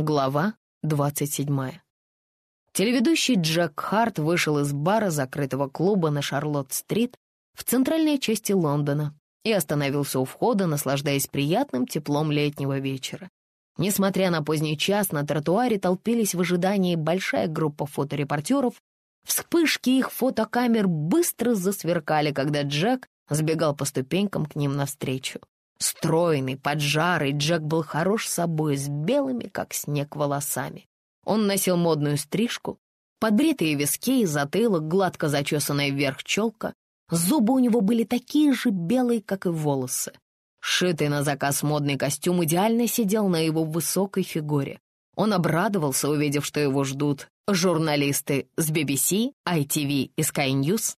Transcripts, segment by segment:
Глава 27. Телеведущий Джек Харт вышел из бара закрытого клуба на Шарлотт-стрит в центральной части Лондона и остановился у входа, наслаждаясь приятным теплом летнего вечера. Несмотря на поздний час, на тротуаре толпились в ожидании большая группа фоторепортеров. Вспышки их фотокамер быстро засверкали, когда Джек сбегал по ступенькам к ним навстречу. Стройный, поджарый, Джек был хорош собой, с белыми, как снег, волосами. Он носил модную стрижку, подбритые виски и затылок, гладко зачесанная вверх челка. Зубы у него были такие же белые, как и волосы. Шитый на заказ модный костюм идеально сидел на его высокой фигуре. Он обрадовался, увидев, что его ждут журналисты с BBC, ITV и Sky News.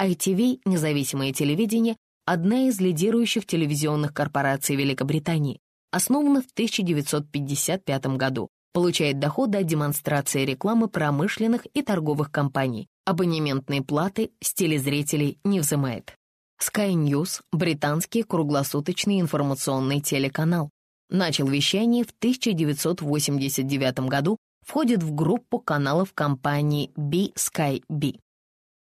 ITV, независимое телевидение, одна из лидирующих телевизионных корпораций Великобритании, основана в 1955 году, получает доходы от демонстрации рекламы промышленных и торговых компаний, абонементные платы с телезрителей не взимает. Sky News — британский круглосуточный информационный телеканал. Начал вещание в 1989 году, входит в группу каналов компании B-Sky B,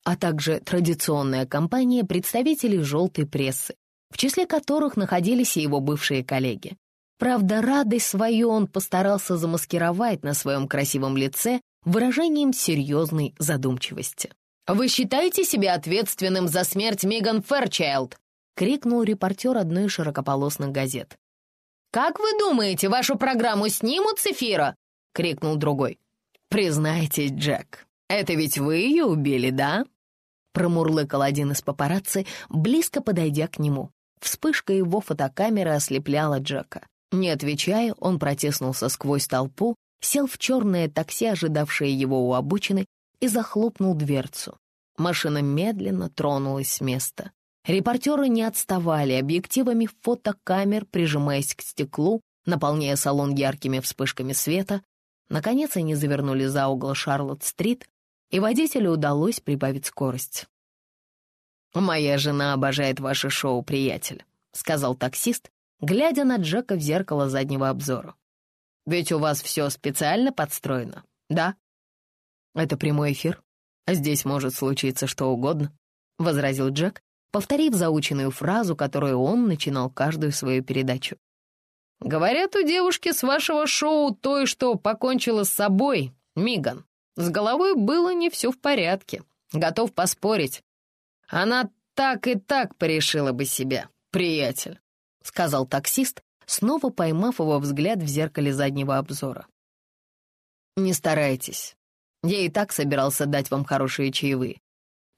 а также традиционная компания представителей желтой прессы, в числе которых находились и его бывшие коллеги. Правда, радость свою он постарался замаскировать на своем красивом лице выражением серьезной задумчивости. «Вы считаете себя ответственным за смерть Меган Фэрчайлд?» — крикнул репортер одной из широкополосных газет. «Как вы думаете, вашу программу снимут с эфира?» — крикнул другой. «Признайтесь, Джек, это ведь вы ее убили, да?» Промурлыкал один из папарацци, близко подойдя к нему. Вспышка его фотокамеры ослепляла Джека. Не отвечая, он протиснулся сквозь толпу, сел в черное такси, ожидавшее его у обочины, и захлопнул дверцу. Машина медленно тронулась с места. Репортеры не отставали объективами фотокамер, прижимаясь к стеклу, наполняя салон яркими вспышками света. Наконец они завернули за угол Шарлотт-стрит, и водителю удалось прибавить скорость. «Моя жена обожает ваше шоу, приятель», — сказал таксист, глядя на Джека в зеркало заднего обзора. «Ведь у вас все специально подстроено, да?» «Это прямой эфир. Здесь может случиться что угодно», — возразил Джек, повторив заученную фразу, которую он начинал каждую свою передачу. «Говорят, у девушки с вашего шоу той, что покончила с собой, Миган, с головой было не все в порядке. Готов поспорить. Она так и так порешила бы себя, приятель», — сказал таксист, снова поймав его взгляд в зеркале заднего обзора. «Не старайтесь. Я и так собирался дать вам хорошие чаевые».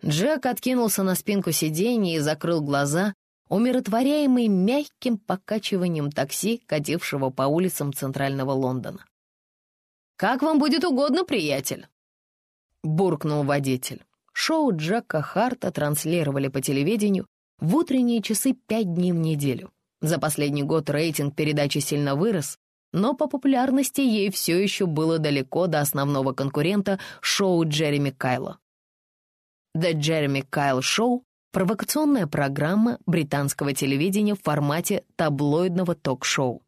Джек откинулся на спинку сиденья и закрыл глаза, умиротворяемый мягким покачиванием такси, катившего по улицам центрального Лондона. «Как вам будет угодно, приятель?» Буркнул водитель. Шоу Джека Харта транслировали по телевидению в утренние часы пять дней в неделю. За последний год рейтинг передачи сильно вырос, но по популярности ей все еще было далеко до основного конкурента шоу Джереми Кайла. The Jeremy Kyle Show — провокационная программа британского телевидения в формате таблоидного ток-шоу.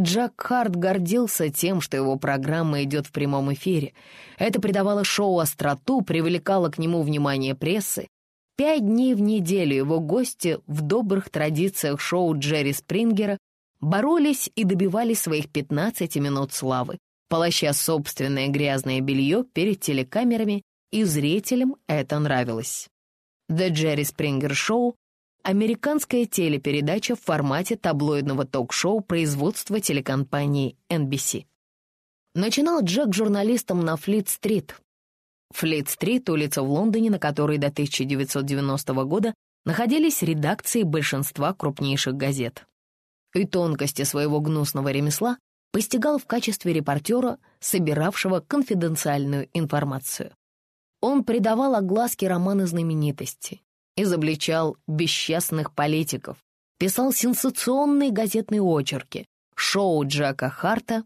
Джек Харт гордился тем, что его программа идет в прямом эфире. Это придавало шоу остроту, привлекало к нему внимание прессы. Пять дней в неделю его гости в добрых традициях шоу Джерри Спрингера боролись и добивались своих 15 минут славы, полоща собственное грязное белье перед телекамерами, и зрителям это нравилось. The Jerry Springer Show американская телепередача в формате таблоидного ток-шоу производства телекомпании NBC. Начинал Джек журналистом на Флит-стрит. Флит-стрит — улица в Лондоне, на которой до 1990 года находились редакции большинства крупнейших газет. И тонкости своего гнусного ремесла постигал в качестве репортера, собиравшего конфиденциальную информацию. Он придавал огласке романы знаменитости, изобличал бесчестных политиков, писал сенсационные газетные очерки. Шоу Джека Харта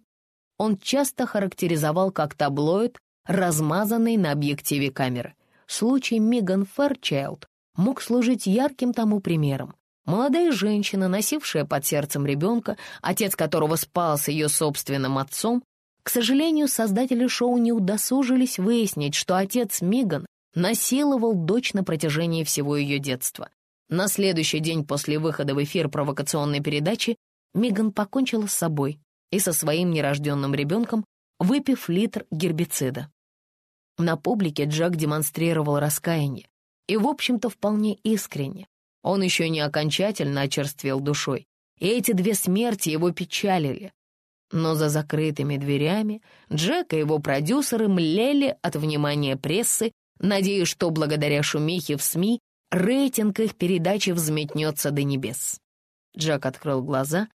он часто характеризовал как таблоид, размазанный на объективе камеры. Случай Миган Фэрчайлд мог служить ярким тому примером. Молодая женщина, носившая под сердцем ребенка, отец которого спал с ее собственным отцом, к сожалению, создатели шоу не удосужились выяснить, что отец Миган насиловал дочь на протяжении всего ее детства. На следующий день после выхода в эфир провокационной передачи Миган покончила с собой и со своим нерожденным ребенком, выпив литр гербицида. На публике Джек демонстрировал раскаяние, и, в общем-то, вполне искренне. Он еще не окончательно очерствел душой, и эти две смерти его печалили. Но за закрытыми дверями Джек и его продюсеры млели от внимания прессы, надеясь, что благодаря шумихе в СМИ рейтинг их передачи взметнется до небес. Джек открыл глаза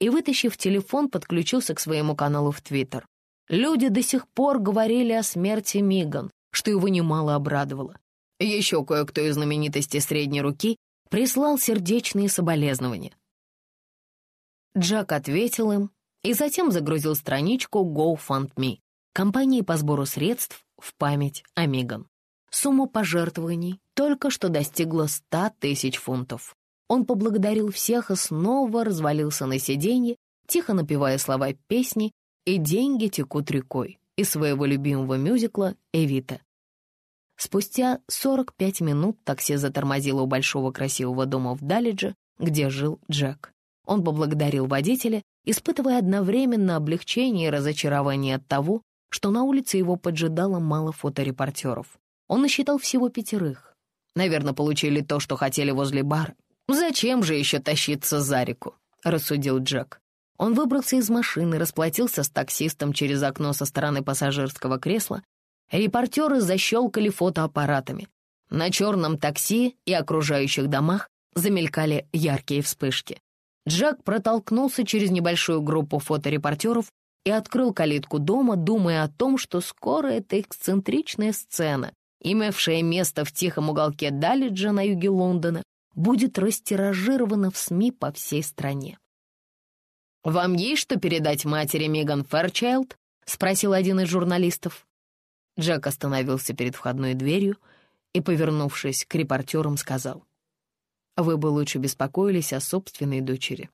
и, вытащив телефон, подключился к своему каналу в Твиттер. Люди до сих пор говорили о смерти Миган, что его немало обрадовало. Еще кое-кто из знаменитостей средней руки прислал сердечные соболезнования. Джек ответил им и затем загрузил страничку GoFundMe, компании по сбору средств в память о Миган. Сумма пожертвований только что достигла 100 тысяч фунтов. Он поблагодарил всех и снова развалился на сиденье, тихо напевая слова песни «И деньги текут рекой» из своего любимого мюзикла «Эвита». Спустя 45 минут такси затормозило у большого красивого дома в Далидже, где жил Джек. Он поблагодарил водителя, испытывая одновременно облегчение и разочарование от того, что на улице его поджидало мало фоторепортеров. Он насчитал всего пятерых. Наверное, получили то, что хотели возле бара. «Зачем же еще тащиться за реку?» — рассудил Джек. Он выбрался из машины, расплатился с таксистом через окно со стороны пассажирского кресла. Репортеры защелкали фотоаппаратами. На черном такси и окружающих домах замелькали яркие вспышки. Джек протолкнулся через небольшую группу фоторепортеров и открыл калитку дома, думая о том, что скоро эта эксцентричная сцена, имевшая место в тихом уголке Далиджа на юге Лондона, будет растиражировано в СМИ по всей стране. «Вам есть что передать матери Меган Фэрчайлд?» — спросил один из журналистов. Джек остановился перед входной дверью и, повернувшись к репортерам, сказал, «Вы бы лучше беспокоились о собственной дочери».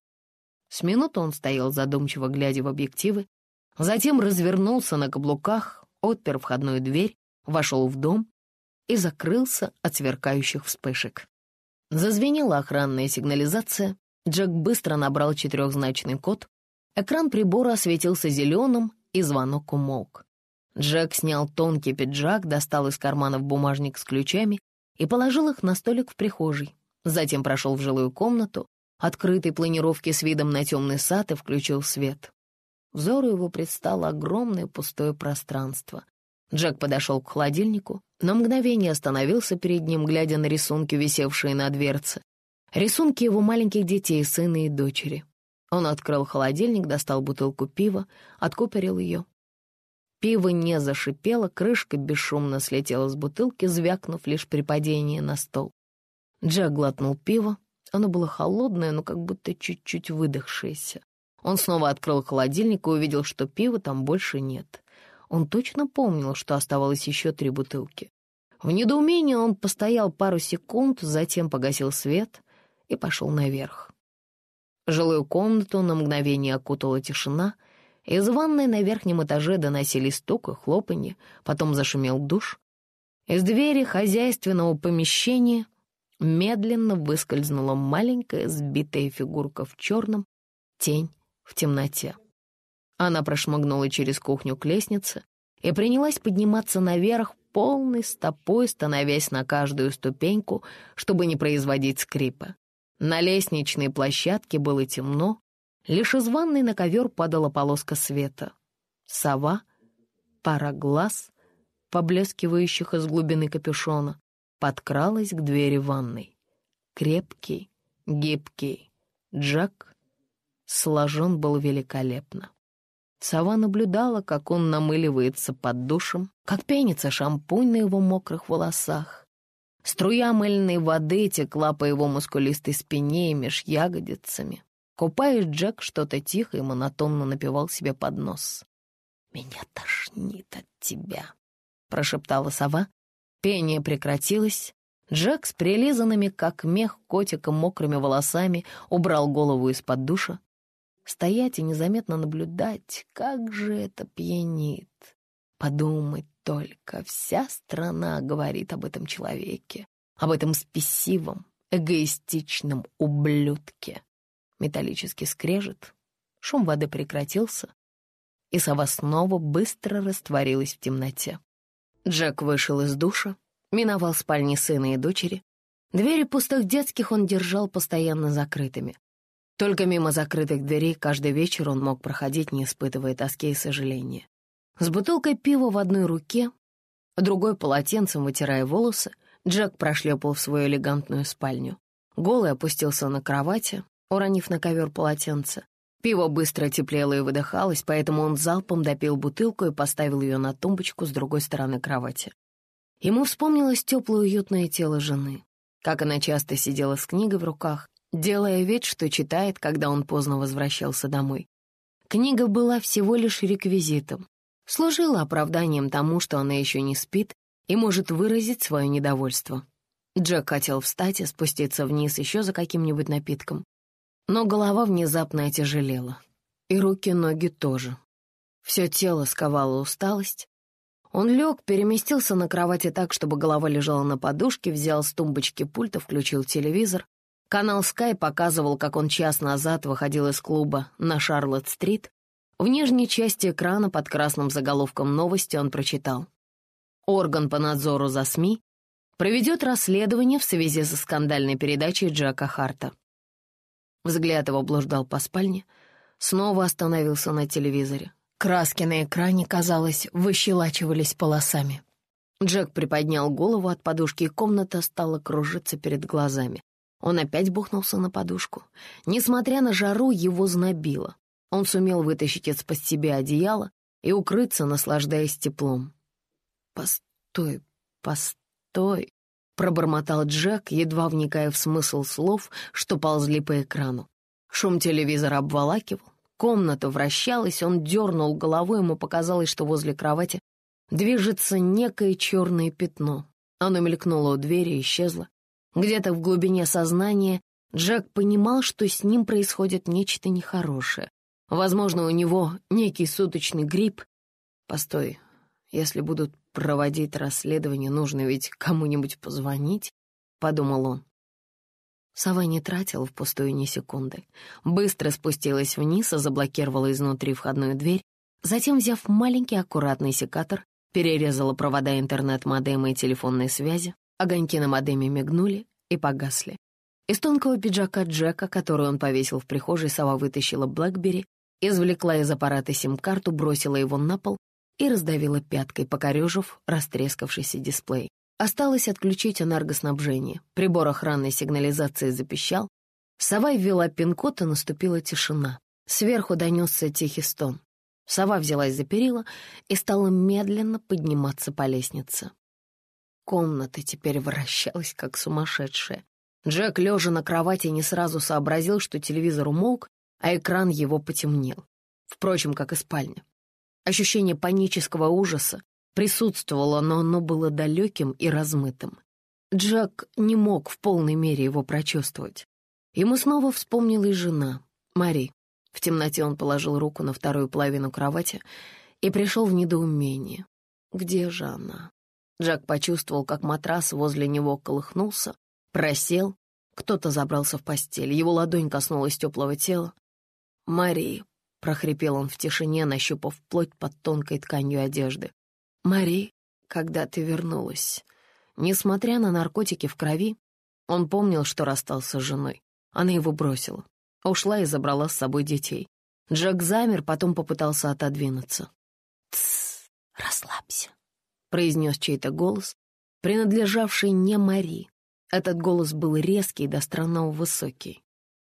С минуту он стоял задумчиво, глядя в объективы, затем развернулся на каблуках, отпер входную дверь, вошел в дом и закрылся от сверкающих вспышек. Зазвенела охранная сигнализация. Джек быстро набрал четырехзначный код. Экран прибора осветился зеленым, и звонок умолк. Джек снял тонкий пиджак, достал из карманов бумажник с ключами и положил их на столик в прихожей. Затем прошел в жилую комнату, открытой планировки с видом на темный сад и включил свет. Взору его предстало огромное пустое пространство. Джек подошел к холодильнику, на мгновение остановился перед ним, глядя на рисунки, висевшие на дверце. Рисунки его маленьких детей, сына и дочери. Он открыл холодильник, достал бутылку пива, откупорил ее. Пиво не зашипело, крышка бесшумно слетела с бутылки, звякнув лишь при падении на стол. Джек глотнул пиво. Оно было холодное, но как будто чуть-чуть выдохшееся. Он снова открыл холодильник и увидел, что пива там больше нет. Он точно помнил, что оставалось еще три бутылки. В недоумении он постоял пару секунд, затем погасил свет и пошел наверх. Жилую комнату на мгновение окутала тишина. Из ванной на верхнем этаже доносились стук и хлопанье, потом зашумел душ. Из двери хозяйственного помещения медленно выскользнула маленькая сбитая фигурка в черном, тень в темноте. Она прошмыгнула через кухню к лестнице и принялась подниматься наверх полной стопой, становясь на каждую ступеньку, чтобы не производить скрипа. На лестничной площадке было темно, лишь из ванной на ковер падала полоска света. Сова, пара глаз, поблескивающих из глубины капюшона, подкралась к двери ванной. Крепкий, гибкий Джек сложен был великолепно. Сова наблюдала, как он намыливается под душем, как пенится шампунь на его мокрых волосах. Струя мыльной воды текла по его мускулистой спине и меж ягодицами. Купаясь, Джек что-то тихо и монотонно напевал себе под нос. «Меня тошнит от тебя», — прошептала сова. Пение прекратилось. Джек с прилизанными, как мех, котиком мокрыми волосами убрал голову из-под душа. Стоять и незаметно наблюдать, как же это пьянит. Подумать только, вся страна говорит об этом человеке, об этом спесивом, эгоистичном ублюдке. Металлический скрежет, шум воды прекратился, и сова снова быстро растворилась в темноте. Джек вышел из душа, миновал спальни сына и дочери. Двери пустых детских он держал постоянно закрытыми. Только мимо закрытых дверей каждый вечер он мог проходить, не испытывая тоски и сожаления. С бутылкой пива в одной руке, другой полотенцем вытирая волосы, Джек прошлепал в свою элегантную спальню. Голый опустился на кровати, уронив на ковер полотенце. Пиво быстро теплело и выдыхалось, поэтому он залпом допил бутылку и поставил ее на тумбочку с другой стороны кровати. Ему вспомнилось теплое уютное тело жены, как она часто сидела с книгой в руках, делая вид, что читает, когда он поздно возвращался домой. Книга была всего лишь реквизитом, служила оправданием тому, что она еще не спит и может выразить свое недовольство. Джек хотел встать и спуститься вниз еще за каким-нибудь напитком, но голова внезапно отяжелела. И руки-ноги тоже. Все тело сковало усталость. Он лег, переместился на кровати так, чтобы голова лежала на подушке, взял с тумбочки пульта, включил телевизор. Канал Sky показывал, как он час назад выходил из клуба на Шарлотт-стрит. В нижней части экрана под красным заголовком новости он прочитал. Орган по надзору за СМИ проведет расследование в связи со скандальной передачей Джека Харта. Взгляд его блуждал по спальне, снова остановился на телевизоре. Краски на экране, казалось, выщелачивались полосами. Джек приподнял голову от подушки, и комната стала кружиться перед глазами. Он опять бухнулся на подушку. Несмотря на жару, его знобило. Он сумел вытащить из-под себя одеяло и укрыться, наслаждаясь теплом. «Постой, постой», пробормотал Джек, едва вникая в смысл слов, что ползли по экрану. Шум телевизора обволакивал, комната вращалась, он дернул головой, ему показалось, что возле кровати движется некое черное пятно. Оно мелькнуло у двери и исчезло. Где-то в глубине сознания Джек понимал, что с ним происходит нечто нехорошее. Возможно, у него некий суточный грипп. Постой, если будут проводить расследование, нужно ведь кому-нибудь позвонить, — подумал он. Сова не тратила впустую ни секунды. Быстро спустилась вниз и заблокировала изнутри входную дверь, затем, взяв маленький аккуратный секатор, перерезала провода интернет-модема и телефонной связи, огоньки на модеме мигнули и погасли. Из тонкого пиджака Джека, который он повесил в прихожей, сова вытащила Блэкбери, извлекла из аппарата сим-карту, бросила его на пол и раздавила пяткой, покорежив растрескавшийся дисплей. Осталось отключить энергоснабжение. Прибор охранной сигнализации запищал. Сова ввела пин-код, и наступила тишина. Сверху донесся тихий стон. Сова взялась за перила и стала медленно подниматься по лестнице. Комната теперь вращалась, как сумасшедшая. Джек, лежа на кровати, не сразу сообразил, что телевизор умолк, а экран его потемнел. Впрочем, как и спальня. Ощущение панического ужаса присутствовало, но оно было далеким и размытым. Джек не мог в полной мере его прочувствовать. Ему снова вспомнилась жена, Мари. В темноте он положил руку на вторую половину кровати и пришел в недоумение. Где же она? Джек почувствовал, как матрас возле него колыхнулся, просел, кто-то забрался в постель, его ладонь коснулась теплого тела. Мари — прохрипел он в тишине, нащупав плоть под тонкой тканью одежды. «Мари, когда ты вернулась?» Несмотря на наркотики в крови, он помнил, что расстался с женой. Она его бросила. Ушла и забрала с собой детей. Джек замер, потом попытался отодвинуться. «Тссс, расслабься», — произнес чей-то голос, принадлежавший не Мари. Этот голос был резкий до странного высокий.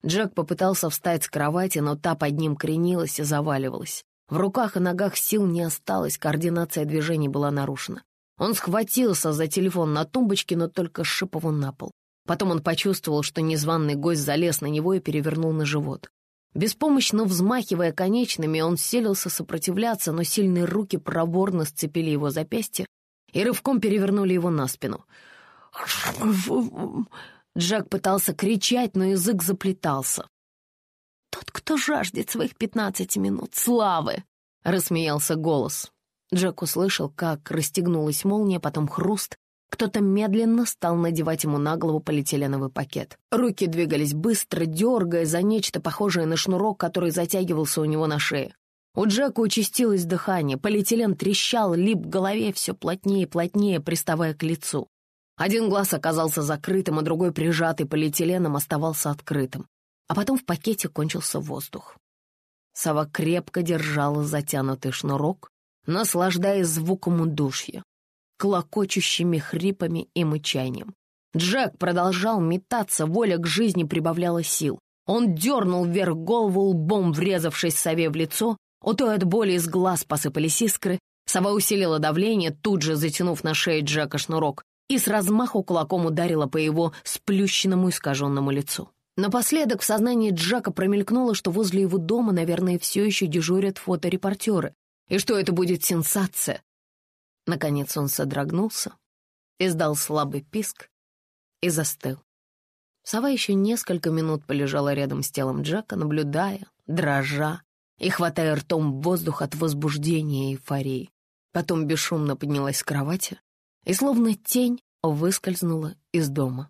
Джек попытался встать с кровати, но та под ним кренилась и заваливалась. В руках и ногах сил не осталось, координация движений была нарушена. Он схватился за телефон на тумбочке, но только его на пол. Потом он почувствовал, что незваный гость залез на него и перевернул на живот. Беспомощно взмахивая конечными, он селился сопротивляться, но сильные руки проворно сцепили его запястье и рывком перевернули его на спину. Джек пытался кричать, но язык заплетался. «Тот, кто жаждет своих пятнадцати минут славы!» — рассмеялся голос. Джек услышал, как расстегнулась молния, потом хруст. Кто-то медленно стал надевать ему на голову полиэтиленовый пакет. Руки двигались быстро, дергая за нечто похожее на шнурок, который затягивался у него на шее. У Джека участилось дыхание, полиэтилен трещал, лип к голове все плотнее и плотнее, приставая к лицу. Один глаз оказался закрытым, а другой, прижатый полиэтиленом, оставался открытым. А потом в пакете кончился воздух. Сова крепко держала затянутый шнурок, наслаждаясь звуком удушья, клокочущими хрипами и мычанием. Джек продолжал метаться, воля к жизни прибавляла сил. Он дернул вверх голову, лбом врезавшись сове в лицо, у той от боли из глаз посыпались искры, сова усилила давление, тут же затянув на шее Джека шнурок, и с размаху кулаком ударила по его сплющенному искаженному лицу. Напоследок в сознании Джека промелькнуло, что возле его дома, наверное, все еще дежурят фоторепортеры, и что это будет сенсация. Наконец он содрогнулся, издал слабый писк и застыл. Сова еще несколько минут полежала рядом с телом Джека, наблюдая, дрожа, и хватая ртом воздух от возбуждения и эйфории. Потом бесшумно поднялась с кровати и словно тень выскользнула из дома.